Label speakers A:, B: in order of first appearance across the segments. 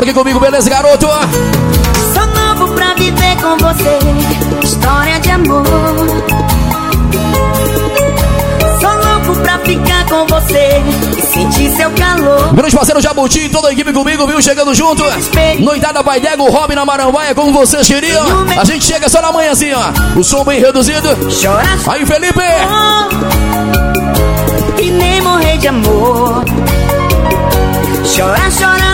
A: por aqui comigo, beleza, garoto?
B: Sou novo pra viver com você, história de amor. Sou louco pra ficar com você e sentir seu calor.
A: Grande parceiro Jabuti, toda a equipe comigo, viu? Chegando junto. Noitada Pai Dego, Robin na Marambaia, como vocês queriam. A gente chega só na manhãzinha, ó. O som bem reduzido.
B: Chora.
A: Aí, Felipe.
B: E nem morrer de amor. Chora, chora,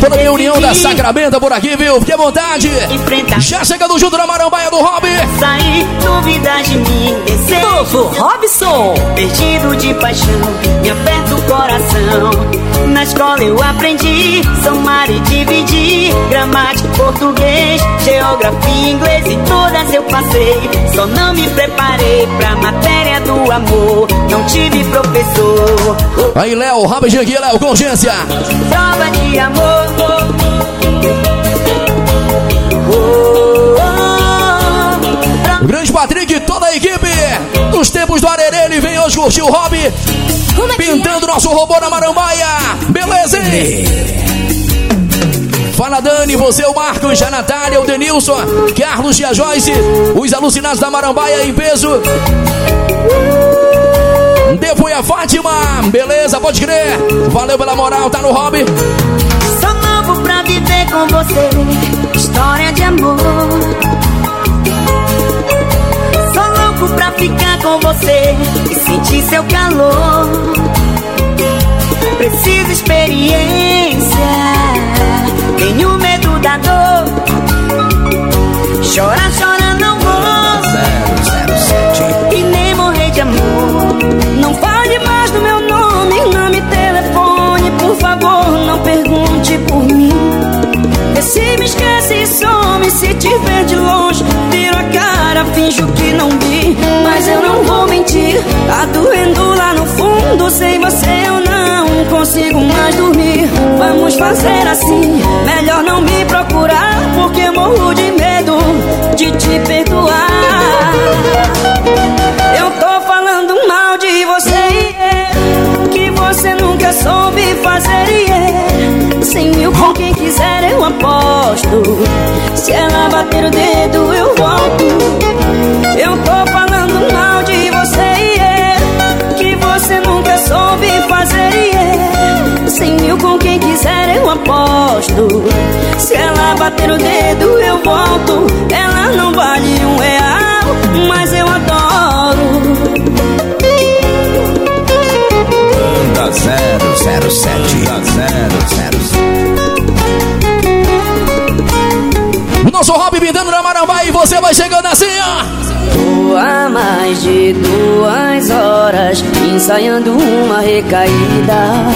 A: Toda a reunião da Sacramento por aqui, viu? Fique à vontade. Já chegando junto na Marambaia do Rob.
B: Sair, duvidas de mim.
C: Novo Robson.
B: Perdido de paixão, me aperta o coração. Na escola eu aprendi somar e dividir. Gramática, português, geografia, inglês e todas eu passei. Só não me preparei pra matéria do amor. Não tive professor.
A: Aí, Léo, Robin aqui, Léo, consciência.
B: Prova de amor.
A: O grande Patrick e toda a equipe dos tempos do Arerê, ele vem hoje curtir o hobby. Pintando nosso robô na Marambaia. Beleza, hein? Fala Dani, você, o Marcos, a Natália, o Denilson, Carlos e a Joyce, os alucinados da Marambaia em peso. Depois a Fátima, beleza, pode crer. Valeu pela moral, tá no hobby.
B: Com você, história de amor. Sou louco pra ficar com você e sentir seu calor. Preciso experiência, tenho medo da dor. Chora, chora, não vou. 007 E nem morrer de amor. Não fale mais do meu nome, não me telefone, por favor, não pergunte por finjo que não vi. Mas eu não vou mentir, tá doendo lá no fundo, sem você eu não consigo mais dormir. Vamos fazer assim, melhor não me procurar, porque morro de medo de te perdoar. Eu tô falando mal de você, que você nunca soube fazer, yeah. Cem mil com quem quiser eu aposto. Se ela bater o dedo eu volto. Eu tô falando mal de você, yeah, que você nunca soube fazer, yeah. Cem mil com quem quiser eu aposto. Se ela bater o dedo eu volto. Ela não vale um real, mas eu adoro.
C: Banda 007. Banda 007.
A: O nosso hobby pintando na Marambaia e você vai chegando assim, ó.
B: Tô há mais de duas horas ensaiando uma recaída.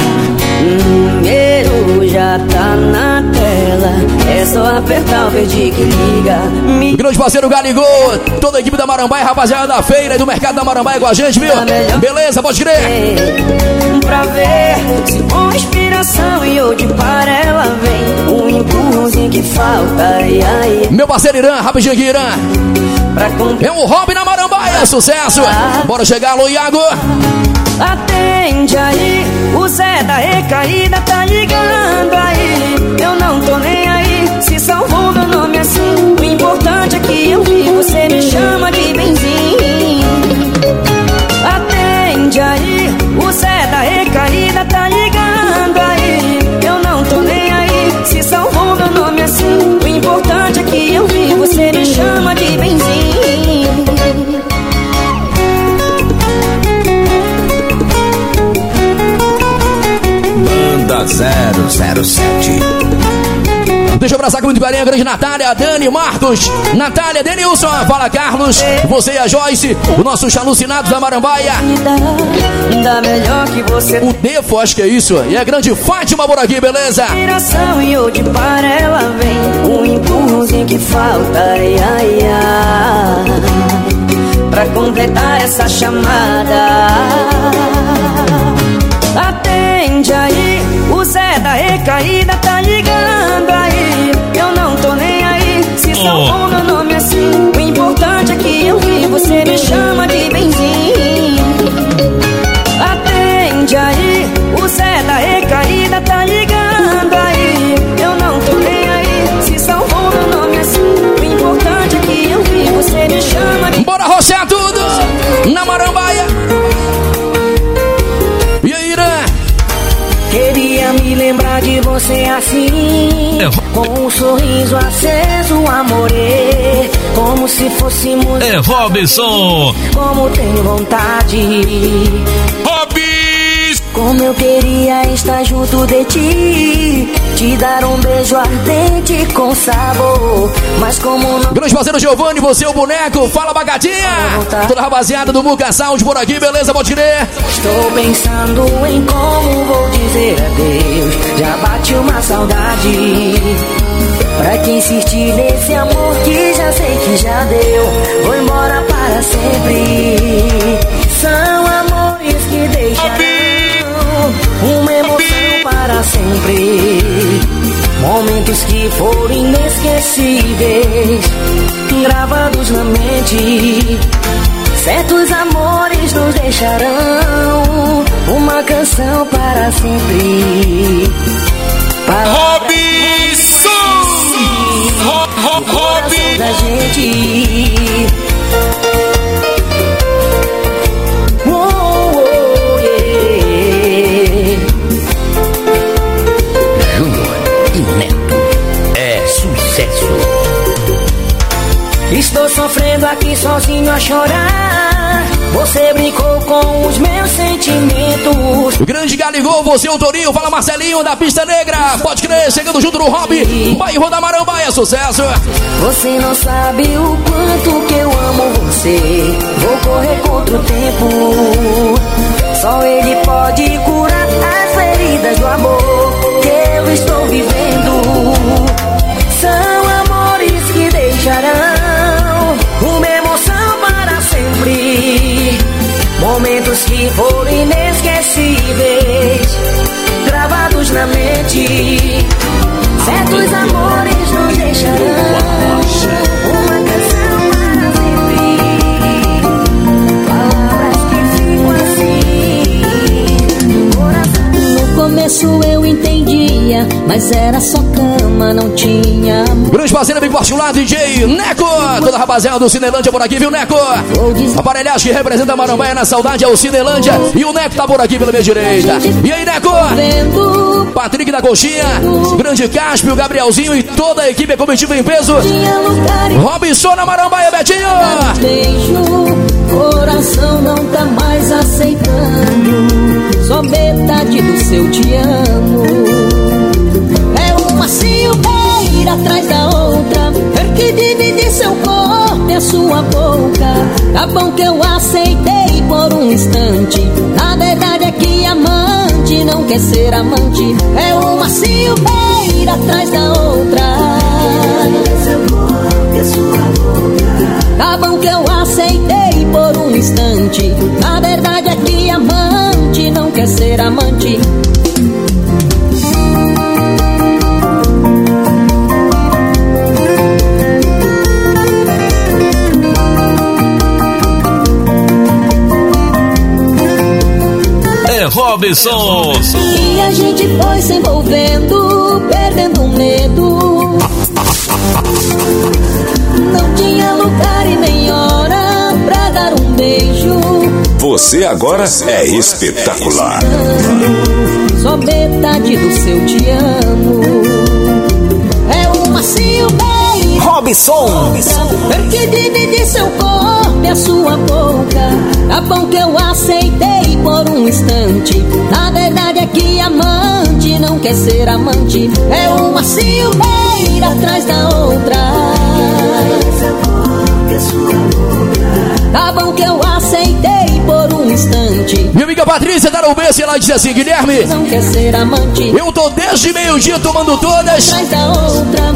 B: O número já tá na tela, é só apertar o verde que liga. Me
A: Grande parceiro Galigol, toda a equipe da Marambaia, rapaziada da feira e do mercado da Marambaia com a gente, viu? Beleza, pode crer.
B: pra ver se com inspiração e hoje para falta. Ai, ai,
A: Meu parceiro Irã, rapidinho aqui, Irã. É um hobby na Marambaia, sucesso. Bora chegar, alô, Iago.
B: Atende aí, o Zé da recaída tá ligando aí. Eu não tô nem aí, se salvou meu nome assim.
C: 007.
A: Deixa eu abraçar com muito carinho a grande Natália, Dani, Marcos, Natália, Denilson, fala Carlos, você e a Joyce, o nosso alucinado da Marambaia.
B: Melhor que você
A: O Defo, acho que é isso. E a grande Fátima por aqui, beleza?
B: e hoje para ela vem um empurrãozinho que falta, ai, ai, ai, pra completar essa chamada da recaída tá ligando aí. Eu não tô nem aí,
D: se salvou
B: meu nome assim. O importante é que eu vi, você me chama de benzinho. Atende aí, o Zé da recaída tá ligando aí. Eu não tô nem aí, se salvou meu nome assim. O importante é que eu vi, você me chama de.
A: Bora roxar tudo! Na maramba
B: você é assim, é, com um sorriso aceso, amore, como se fossemos.
A: É Robson!
B: Como tenho vontade. Robson! Como eu queria estar junto de ti. Te dar um beijo ardente com sabor. Mas como não...
A: Grande parceiro Giovanni, você é o boneco Fala bagadinha. Toda rapaziada do Muca Sound por aqui, beleza, pode crer?
B: Estou pensando em como vou dizer adeus. Já bate uma saudade. Pra que insistir nesse amor que já sei que já deu? Vou embora para sempre. São amores que deixarão uma emoção para sempre. Momentos que foram inesquecíveis, gravados na mente. Certos amores nos deixarão uma canção para sempre.
A: Robinson!
B: Robinson! da gente. Sofrendo aqui sozinho a chorar. Você brincou com os meus sentimentos.
A: O grande Galigol, você o Torinho, fala Marcelinho da Pista Negra. Pode crer, chegando junto no Hobby, bairro da Marambaia, sucesso.
B: Você não sabe o quanto que eu amo você. Vou correr contra o tempo. Só ele pode curar as feridas do amor que eu estou vivendo. Momentos que foram inesquecíveis, gravados na mente. Certos amores nos deixarão mas era só cama, não tinha amor.
A: Grande parceiro, bem particular, DJ Neco. Toda a rapaziada do Cinelândia por aqui, viu, Neco? Aparelhagem que representa a Marambaia na saudade é o Cinelândia. E o Neco tá por aqui pela minha direita. E aí, Neco? Patrick da Coxinha, Grande Cáspio, Gabrielzinho e toda a equipe comitiva em peso. Robinson na Marambaia, Betinho.
B: Beijo, coração não tá mais aceitando. Só metade do seu te amo. Silveira atrás da outra. Ter que dividir seu corpo e a sua boca. Tá bom que eu aceitei por um instante. Na verdade é que amante não quer ser amante. É uma silveira atrás da outra. Tá bom que eu aceitei por um instante. Na verdade é que amante não quer ser amante.
A: Robinson.
B: E a gente foi se envolvendo, perdendo o medo. Não tinha lugar e nem hora pra dar um beijo.
E: Você agora é espetacular.
B: Só metade do seu te amo. É uma silveira.
C: Robson.
B: Porque divide seu corpo a sua boca. Tá bom que eu aceitei por um instante. Na verdade é que amante não quer ser amante. É uma silveira atrás da outra. Tá bom que eu aceitei por um instante.
A: Minha amiga Patrícia da Ubense, ela disse assim: Guilherme,
B: Não quer ser amante.
A: eu tô desde meio-dia tomando todas.
B: Outra.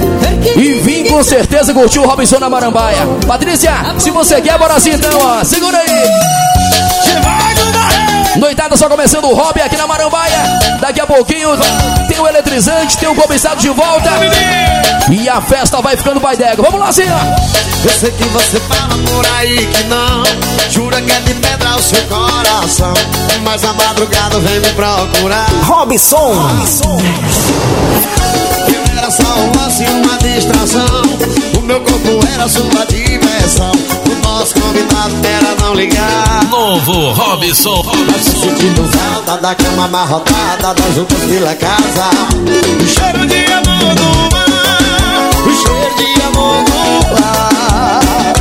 A: E vim com certeza curtir o Robinson na Marambaia. Patrícia, se você quer, bora assim então, ó. Segura aí. Noitada só começando o hobby aqui na Marambaia. Daqui a pouquinho tem o eletrizante, tem o cobiçado de volta. E a festa vai ficando baidega. Vamos lá, ó.
F: Eu sei que você fala por aí que não Jura que é de pedra o seu coração Mas a madrugada vem me procurar
C: Robson.
F: Eu era só um lance, uma distração O meu corpo era sua diversão os era não ligar.
A: Novo
F: Robson. Robson. Sentindo falta da cama amarrotada, das roupas pela casa. O cheiro de amor do mar. O cheiro de amor do mar.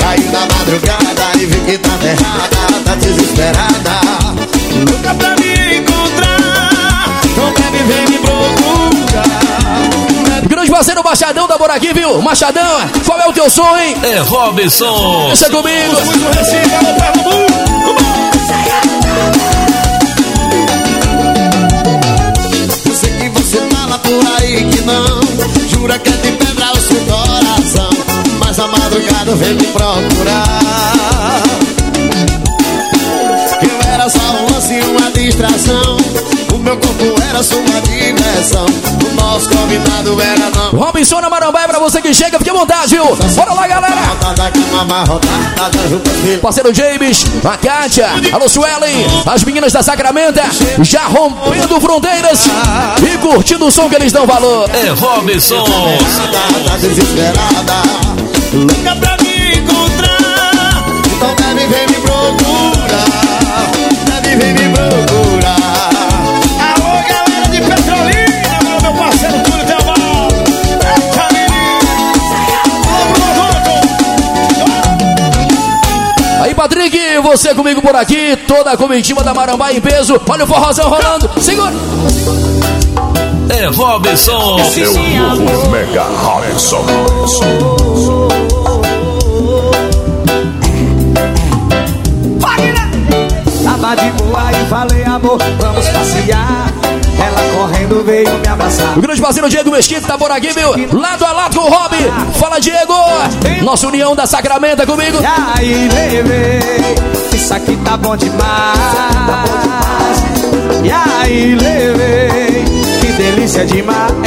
F: Caiu na madrugada e vi que tá errada,
A: tá desesperada. Nunca pra mim parceiro Machadão da por aqui, viu? Machadão, qual é o teu som, hein?
D: É Robson.
A: Deixa comigo.
F: Eu sei que você fala por aí que não Jura que é de pedra o seu coração Mas a madrugada vem me procurar Eu era só um lance e uma distração meu corpo era sua diversão O nosso combinado era não
A: Robinson na Marambaia pra você que chega, fique à vontade, viu? Bora lá, galera!
F: Filho
A: Parceiro James, a Kátia, alô Suelen, as meninas da Sacramento, já rompendo fronteiras e curtindo o som que eles dão valor.
D: É Robson.
F: Tá desesperada Louca pra me
A: você comigo por aqui, toda a comitiva da Marambaia em peso. Olha o forrozão rolando, segura!
D: É Robson.
E: É o novo Mega Robson.
G: Tava de boa e falei, amor, vamos passear. Correndo veio me abraçar.
A: O grande parceiro Diego Mesquita tá por aqui, viu? Lado a lado com o Rob. Fala, Diego! Nossa união da Sacramento comigo.
G: E aí, levei, isso aqui tá bom demais. E aí, levei, que delícia demais.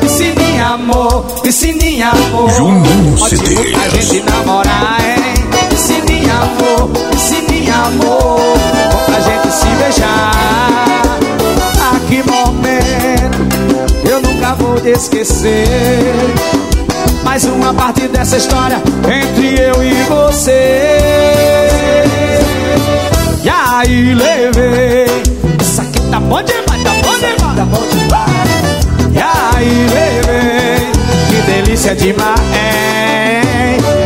G: Piscininha, amor, piscininha, amor.
E: Juninho Cedeiros.
G: pra gente namorar, hein? Piscininha, amor, piscininha, amor. Esquecer. Mais uma parte dessa história entre eu e você. E aí levei. Isso aqui tá bom demais, tá bom demais, tá bom demais. E aí levei. Que delícia demais.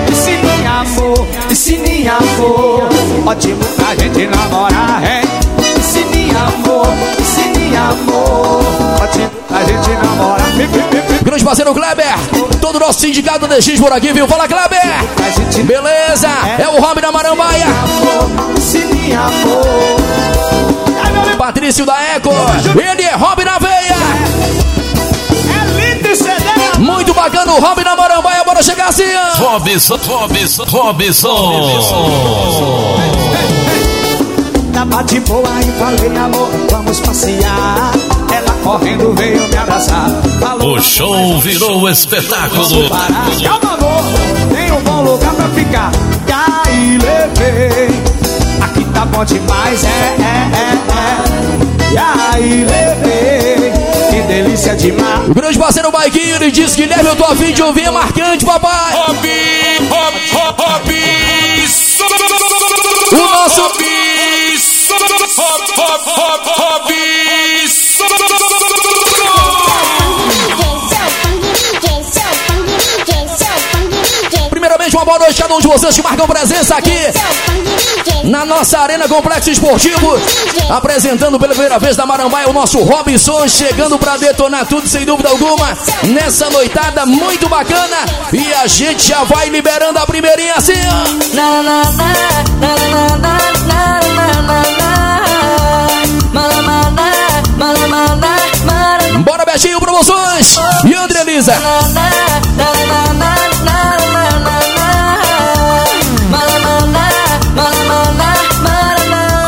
G: Piscininha, amor, piscininha, amor. Ótimo pra gente namorar, hein? Piscininha, amor, piscininha, amor. Gente.
A: Grande parceiro Kleber, todo o nosso sindicato DX por aqui, viu? Fala, Kleber! Beleza, é o Rob da Marambaia. Patrício da Eco, ele é Rob na veia.
G: é.
A: Muito bacana o Rob na Marambaia, bora chegar assim. ó.
D: Robson. Robson. Robson.
G: Tava de boa e falei, amor, vamos passear. Ela correndo veio me abraçar. Falou,
D: O show virou espetáculo.
G: parar. Calma, amor, tem um bom lugar pra ficar. E aí levei, aqui tá bom demais, é, é, é, é. E aí levei, que delícia demais.
A: O grande parceiro Baiquinho, ele diz que Guilherme, eu tô a fim de ouvir, é marcante, papai. O nosso Primeiramente, uma boa noite a de vocês que marcam presença aqui na nossa Arena Complexo Esportivo. Apresentando pela primeira vez da Marambaia o nosso Robinson, chegando pra detonar tudo sem dúvida alguma. Nessa noitada muito bacana. E a gente já vai liberando a primeirinha assim, ó. E André Elisa.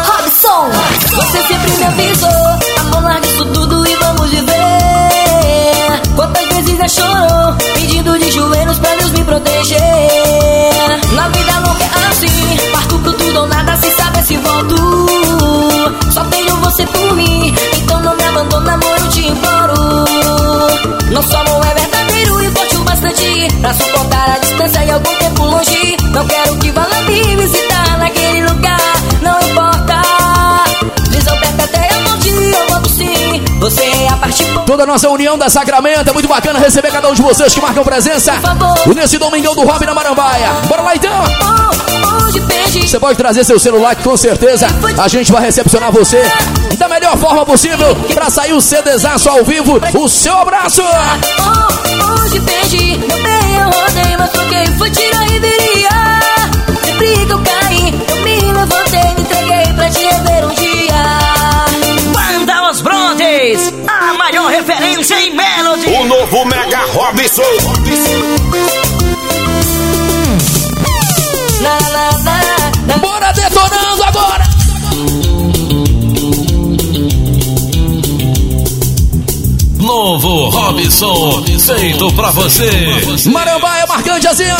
B: Robson, você sempre me avisou. Amor, larga isso tudo e vamos viver. Quantas vezes já chorou, pedindo de joelhos pra Deus me proteger. Na vida nunca é assim, parto pro tudo ou nada, sem saber se volto. Só tenho você por mim, então não me abandona, amor. Nosso amor é verdadeiro e forte o bastante Pra suportar a distância e algum tempo longe Não quero que vá lá me visitar naquele lugar Não importa perto até a morte, eu volto sim Você é a parte
A: Toda a nossa união da Sacramento. É muito bacana receber cada um de vocês que marcam presença.
B: Por favor.
A: Nesse domingão do Rob na Marambaia. Bora lá então.
B: oh,
A: Você pode trazer seu celular que com certeza a gente vai recepcionar você da melhor forma possível pra sair o CDzaço ao vivo. O seu abraço!
B: Oh, hoje perdi, meu bem, eu rodei, mas troquei, fui tirar e viria. Sempre que eu caí, eu me levantei, me entreguei pra te rever um dia.
H: Banda Os Brothers, a maior referência em Melody.
E: O novo Mega Robson.
B: Na,
D: Novo Robson, feito pra você.
A: Marambaia marcante assim, ó.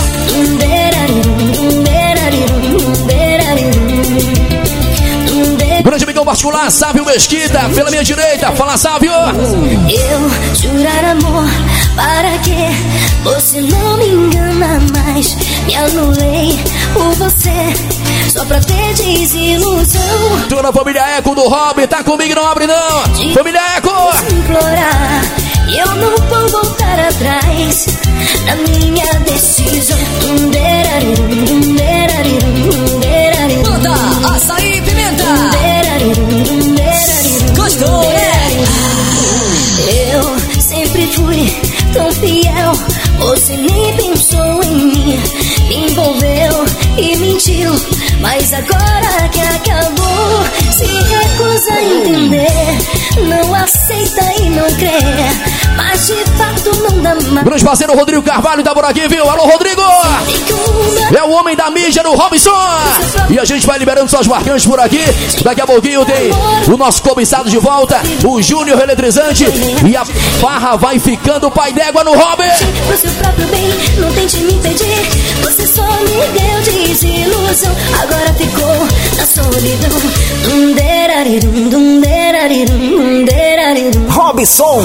A: Grande amigão particular, Sávio Mesquita, pela minha direita. Fala, Sávio!
B: Eu jurar amor, para que você não me engana mais? Me anulei por você, só pra ter desilusão.
A: Toda a família Eco do Rob, tá comigo, não abre não! Família Eco!
B: implorar E eu não vou voltar atrás Na minha decisão Bota açaí e pimenta Gostou, né? Eu tão fiel. Você nem pensou em mim Me envolveu e mentiu Mas agora que acabou Se recusa a entender Não aceita e não crê Mas de fato não dá mais
A: Grande parceiro Rodrigo Carvalho tá por aqui, viu? Alô, Rodrigo! É o homem da mídia do Robson! E a gente vai liberando suas marcantes por aqui. Daqui a pouquinho tem o nosso cobiçado de volta, o Júnior Eletrizante. E a farra vai ficando pai d'égua no Robin!
B: Pro seu próprio bem, não tente me impedir Você só me deu desilusão Agora ficou na solidão.
C: Robson.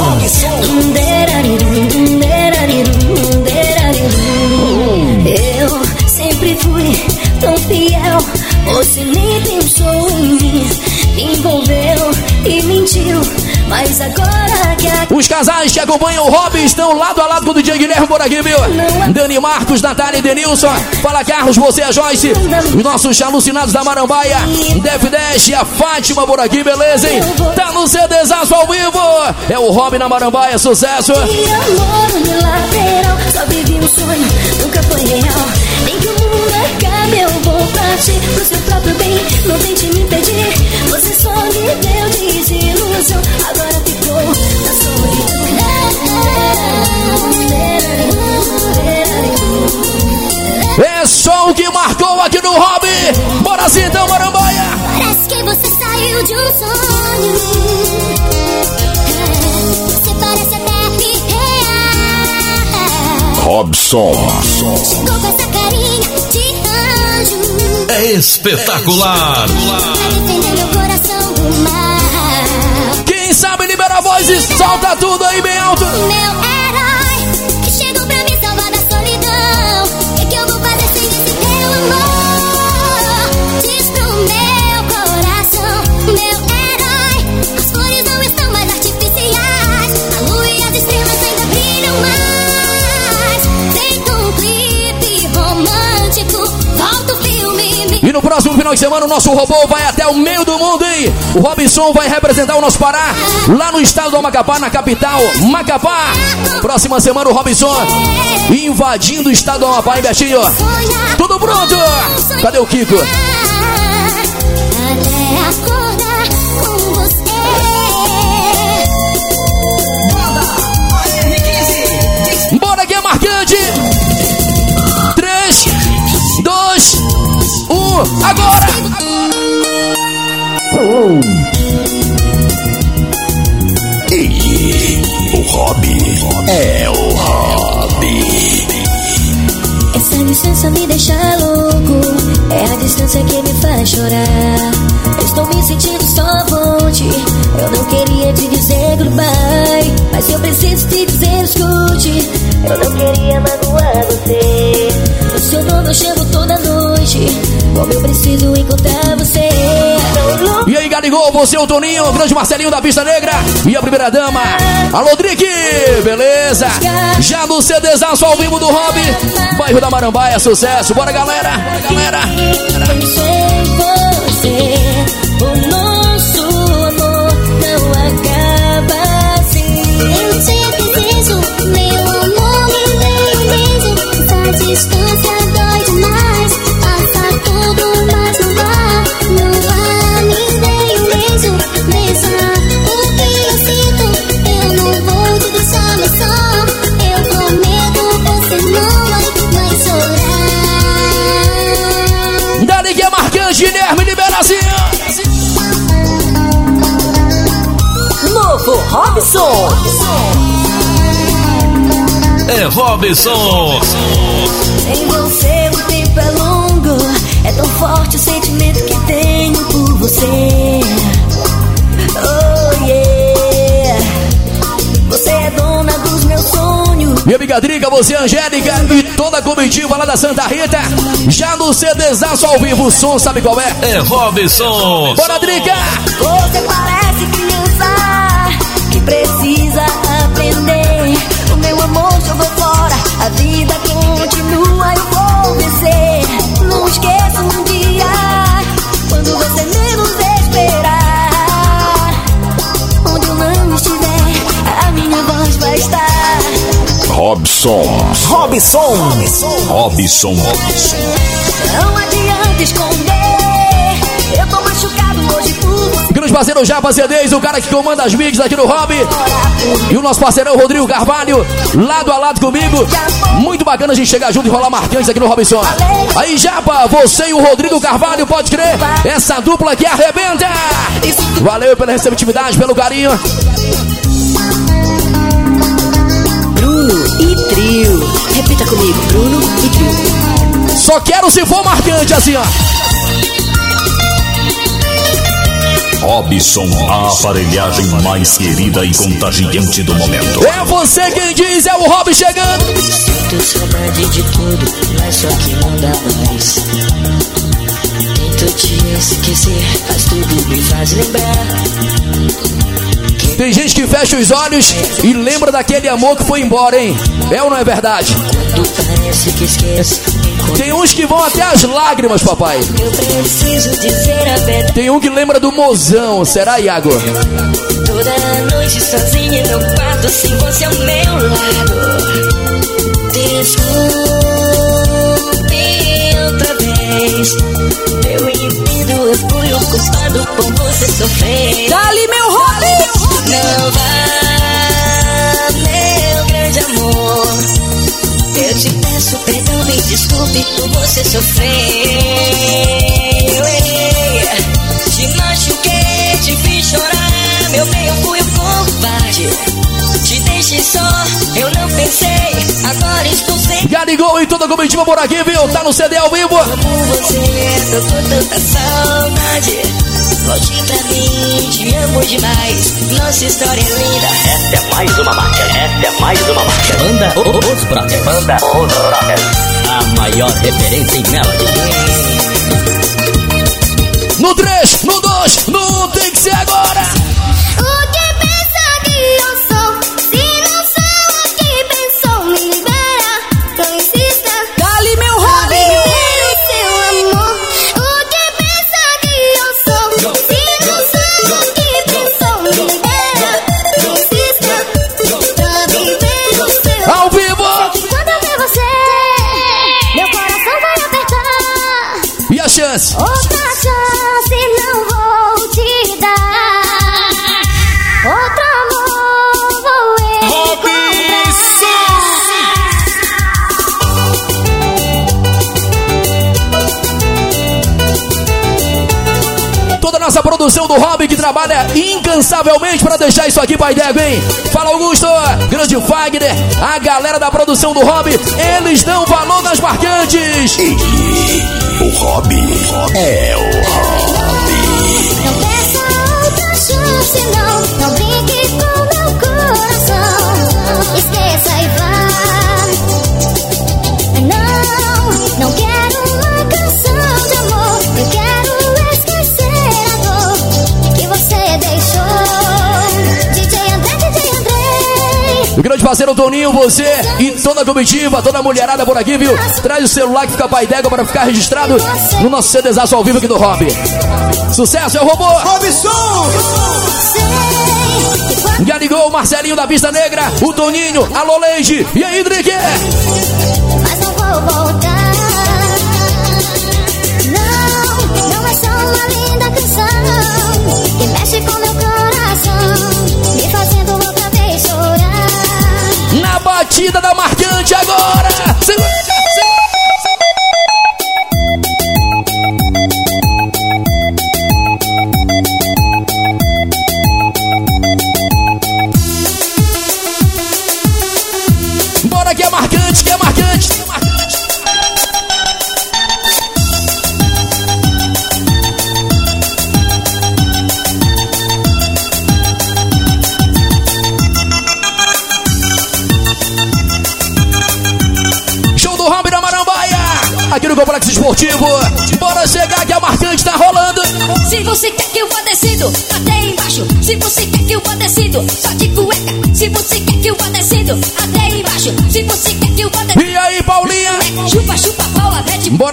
B: Eu sempre fui tão fiel Você nem pensou em mim Me envolveu e mentiu Mas agora que a
A: Os casais que acompanham o Robin estão lado a lado com o DJ Guilherme por aqui, viu? Dani Marcos, Natália e Denilson. Fala Carlos, você é Joyce. Os nossos alucinados da Marambaia. Def Dash e a Fátima por aqui, beleza, hein? Tá no CDzaço ao vivo. É o Robin na Marambaia, sucesso.
B: E amor unilateral Só vivi um sonho, nunca foi real Nem que o mundo acabe eu vou partir Pro seu próprio bem, não tente me impedir Você só me deu desilusão
E: Robson.
B: Chegou com essa carinha de anjo
D: É espetacular.
A: Quem sabe libera a voz e solta tudo aí bem alto.
B: Meu herói
A: no próximo final de semana o nosso robô vai até o meio do mundo, hein? O Robinson vai representar o nosso Pará lá no estado do Macapá, na capital, Macapá. Próxima semana o Robinson invadindo o estado do Amapá, hein, Betinho? Tudo pronto! Cadê o Kiko?
B: Até
A: 1, agora!
E: Ele, o Hobby. É o Hobby.
B: Essa licença me deixa louco É a distância que me faz chorar Eu estou me sentindo só ponte Eu não queria te dizer goodbye Mas eu preciso te dizer escute Eu não queria magoar você O seu nome eu chamo toda noite Como eu preciso encontrar você
A: E aí, galera? Gol, você, o Toninho, o grande Marcelinho da Pista Negra e a primeira dama, a Lodrick, beleza? Já no CDzaço ao vivo do Hobby, bairro da Marambaia, sucesso. Bora, galera, bora, galera.
B: Sem você,
H: Robson.
D: É Robson.
B: Sem você o tempo é longo É tão forte o sentimento que tenho por você Oh yeah Você é dona dos meus sonhos
A: Minha amiga Drica, você, Angélica e toda a comitiva lá da Santa Rita. Já no CDzaço ao vivo, o som sabe qual é?
D: É Robson.
A: Bora, Drica!
B: Você parece criança
E: Robson.
H: Robson.
E: Robson.
B: Não adianta esconder Eu tô machucado hoje por
A: Grande parceiro Japa CDs, o cara que comanda as mídias aqui no Hobby. E o nosso parceirão Rodrigo Carvalho, lado a lado comigo. Muito bacana a gente chegar junto e rolar marcantes aqui no Robinson. Aí, Japa, você e o Rodrigo Carvalho, pode crer, essa dupla que arrebenta. Valeu pela receptividade, pelo carinho.
H: E Trio. Repita comigo, Bruno e Trio.
A: Só quero se for marcante assim, ó.
E: Robson, a aparelhagem mais querida e contagiante do momento.
A: É você quem diz, é o Hobby chegando.
B: Sinto saudade de tudo, mas só que não dá mais. Tento te esquecer, mas tudo me faz lembrar.
A: Tem gente que fecha os olhos e lembra daquele amor que foi embora, hein? É ou não é verdade? Tem uns que vão até as lágrimas, papai. Tem um que lembra do mozão, será, Iago?
B: Toda noite sozinha no quarto, sem você ao meu lado. Desculpe outra vez. Eu entendo, eu fui o culpado por você sofrer. Por você sofrer. Te machuquei, te fiz chorar. Meu bem, eu fui o covarde. Te deixei só, eu não pensei. Agora estou sem
A: Garigol e toda a comitiva por aqui, viu? Tá no CD ao vivo.
B: por você. Tô com tanta saudade. Volte pra mim, te amo demais. Nossa história é linda.
H: Esta é mais uma marca. Esta é mais uma marca. Banda Os Brothers. Banda Os Brothers. Maior referência em Melody.
A: No 3, no 2, no tem que ser agora. Chance?
B: Outra chance não vou te dar. Outro amor vou encontrar.
A: Toda a nossa produção do Hobby que trabalha incansavelmente pra deixar isso aqui pra ideia, hein? Fala Augusto, grande Fagner, a galera da produção do Hobby, eles dão valor nas marcantes.
E: O hobby é o
A: parceiro Toninho, você e toda a comitiva, toda a mulherada por aqui, viu? Traz o celular que fica pai d'égua para ficar registrado no nosso CDzaço ao vivo aqui do Hobby. Sucesso, é o robô!
I: Robson!
A: Já ligou o Marcelinho da Pista Negra, o Toninho, a Loleide e aí, Drique?
J: Mas não vou voltar. Não, não é só uma linda canção que mexe com meu coração,
A: batida da marcante agora! Segura,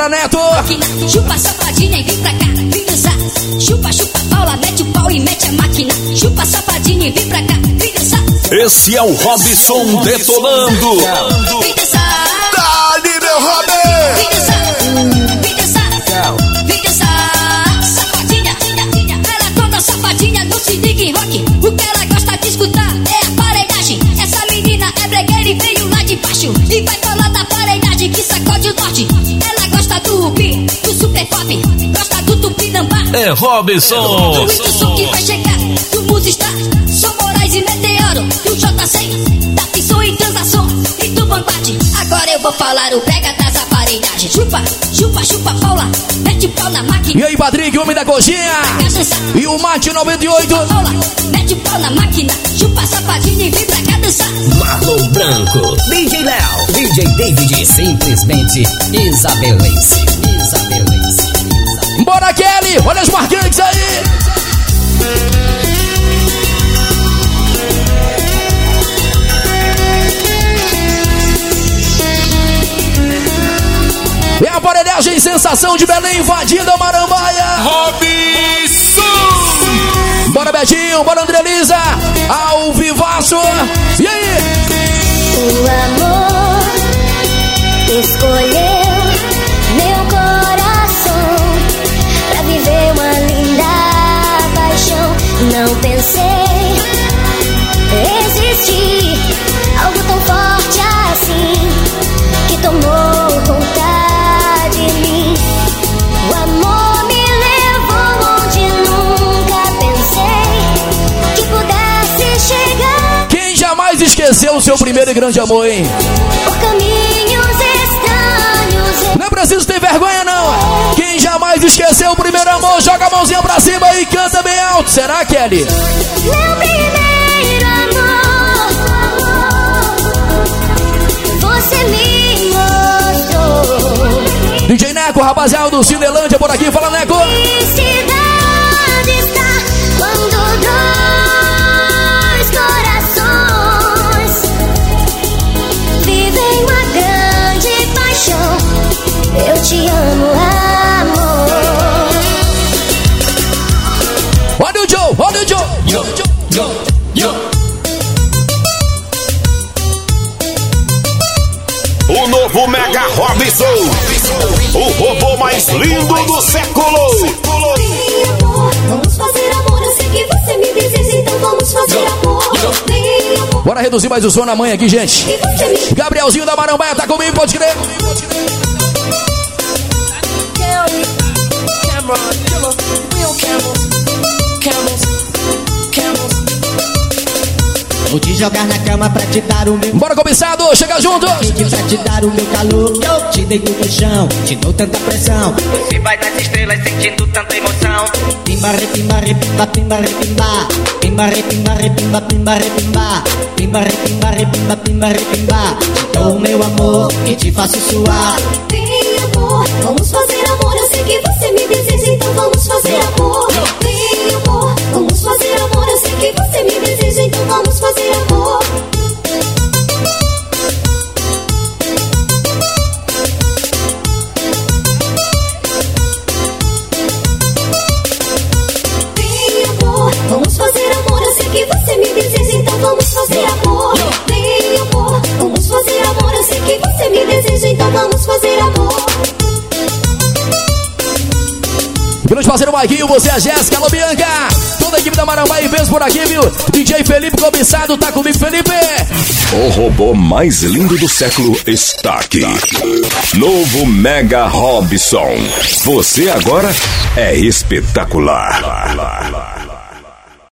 A: Bora, Neto.
K: Chupa, safadinha e vem pra cá, vem dançar. Chupa, chupa, Paula, mete o pau e mete a máquina. Chupa, safadinha e vem pra cá, vem dançar.
E: Esse é o Robson detonando.
K: Vem dançar.
L: Dali, meu Robin!
K: Vem dançar, vem dançar, vem dançar, safadinha. Ela toda safadinha no se liga em rock. O que ela gosta de escutar é a aparelhagem. Essa menina é bregueira e veio lá de baixo. E vai falar da aparelhagem que sacode o norte. Ela
E: É Robson.
K: Do som que vai chegar, do Musistar, São Moraes e Meteoro, do J100, da Pisson e Transação e do Vanguard. Agora eu vou falar o brega das aparelhagens. Chupa, chupa, chupa, Paula, mete o pau na máquina.
A: E aí, Patrick, homem da coxinha. E o Mate 98.
K: Paula, mete o pau na máquina, chupa sapatinho e vem pra cá dançar.
M: Marlon Branco, DJ Léo, DJ David, simplesmente isabelense, isabelense.
A: Bora, Kelly. Olha os marcantes aí. É a aparelhagem sensação de Belém invadindo a Marambaia.
E: Robson.
A: Bora, Betinho. Bora, André Lisa. Ao vivaço. E aí? Jamais esqueceu o seu primeiro e grande amor, hein?
J: Por caminhos estranhos
A: Não é preciso ter vergonha, não. Quem jamais esqueceu o primeiro amor, joga a mãozinha pra cima e canta bem alto. Será, Kelly?
J: Meu primeiro amor Você me mostrou
A: DJ Neco, rapaziada do Cinelândia por aqui. Fala, Neco.
J: Felicidade
A: Bora reduzir mais o som na mãe aqui, gente. Gabrielzinho da Marambaia tá comigo, pode crer.
I: Vou te jogar na cama pra te dar o meu
A: Bora, cobiçado, chega junto.
I: Pra te dar o meu calor Eu te deito no chão, te dou tanta pressão
M: Você vai nas estrelas sentindo tanta emoção.
I: Pimba, repimba, repimba, pimba, repimba Pimba, repimba, repimba, pimba, repimba Pimba, repimba, repimba, pimba, repimba Te dou o meu amor e te faço suar
J: Vem, amor, vamos fazer amor. Eu sei que você me deseja, então vamos fazer amor.
A: Parceiro Maguinho, você é a Jéssica, alô Bianca. Toda a equipe da Marambaia e por aqui, viu? DJ Felipe Cobiçado, tá comigo, Felipe.
E: O robô mais lindo do século está aqui. Novo Mega Robson. Você agora é espetacular.